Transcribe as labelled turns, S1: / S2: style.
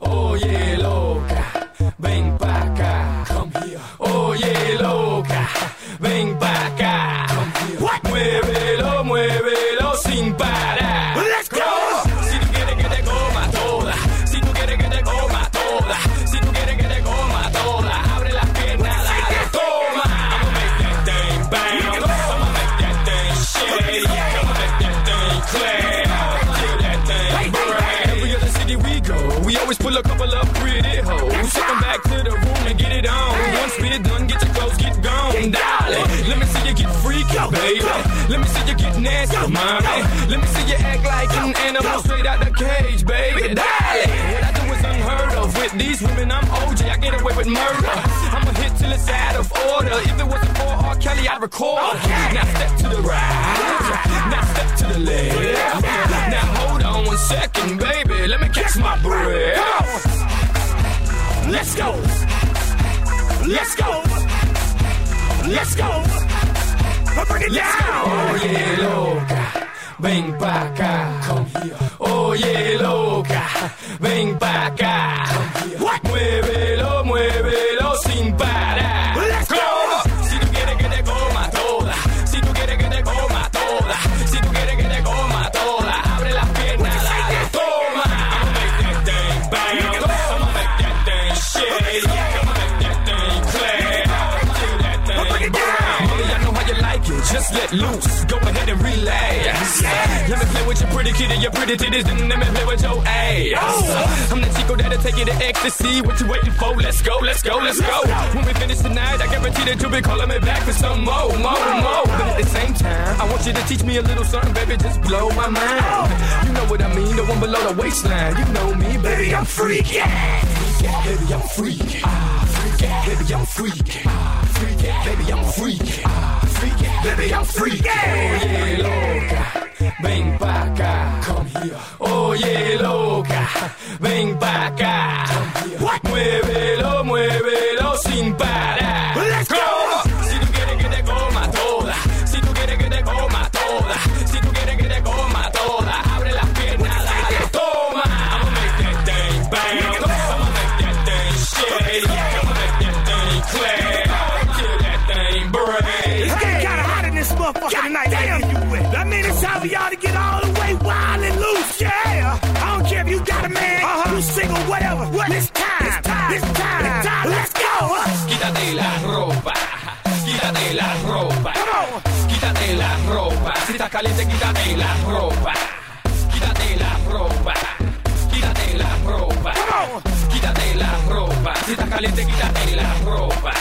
S1: Oye, loca, ven pa' acá. Come here. Oye, loca, ven pa' acá. Hoes. Take 'em back to the room and get it on. Once we're done, get your clothes, get gone, darling. Let me see you get freaky, baby. Let me see you get nasty, mommy. Let me see you act like an animal straight out the cage, baby. Darling, what I do is unheard of. With these women, I'm OJ. I get away with murder. I'm a hit till it's out of order. If it wasn't for R. Kelly, I'd record. Let's go. Let's go. Let's go.
S2: Bring it down.
S1: Oh, Oye, loca, ven pa' acá. Oh, Oye, loca, ven pa' acá. Just let loose. Go ahead and relax. Let me play with your pretty kitty, your pretty titties, let me play with your ass. I'm the Chico that'll take you to ecstasy. What you waiting for? Let's go, let's go, let's go. When we finish tonight, I guarantee that you'll be calling me back for some more, more, more. But at the same time, I want you to teach me a little something, baby. Just blow my mind. You know what I mean? The one below the waistline. You know me, baby. I'm freaky. Baby, I'm freaky. Ah, freaky. Baby, I'm freaky. Ah, freaky. Baby, I'm freaky. Ah. Freaky. Baby, I'm. Oye, loca, ven pa' acá. Oye, loca, ven pa' acá. Muévelo
S2: motherfucking God night. Damn. That means it's time for y'all to get all the way wild and loose. Yeah. I don't care if you got a man, uh-huh. you single, whatever. What? It's time. Let's go. Quítate la ropa. Quítate la ropa. Come on.
S1: Quítate la ropa. Si estás caliente, quítate la ropa.
S2: Quítate la ropa.
S1: Quítate la ropa. Come on. Quítate ropa. Si estás caliente, quítate la ropa.